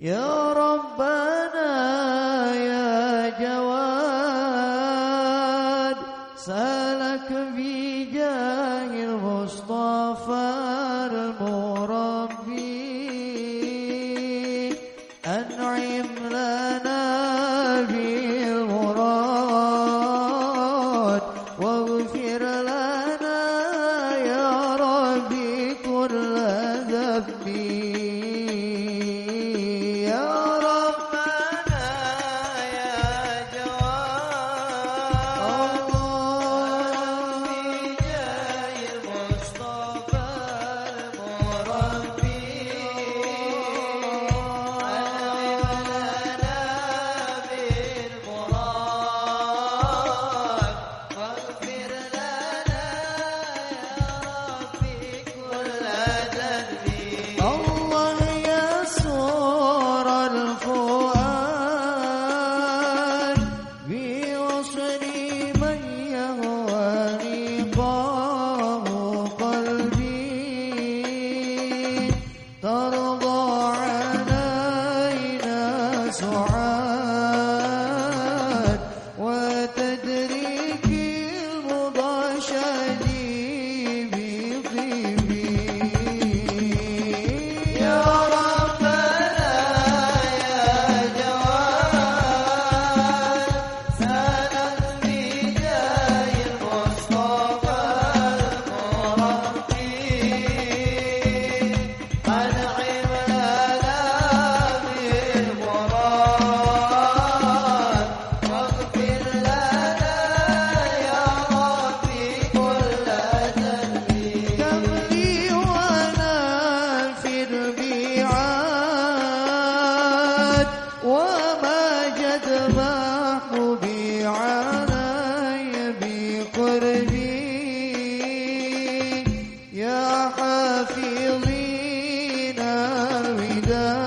يا ربنا जावे الوداد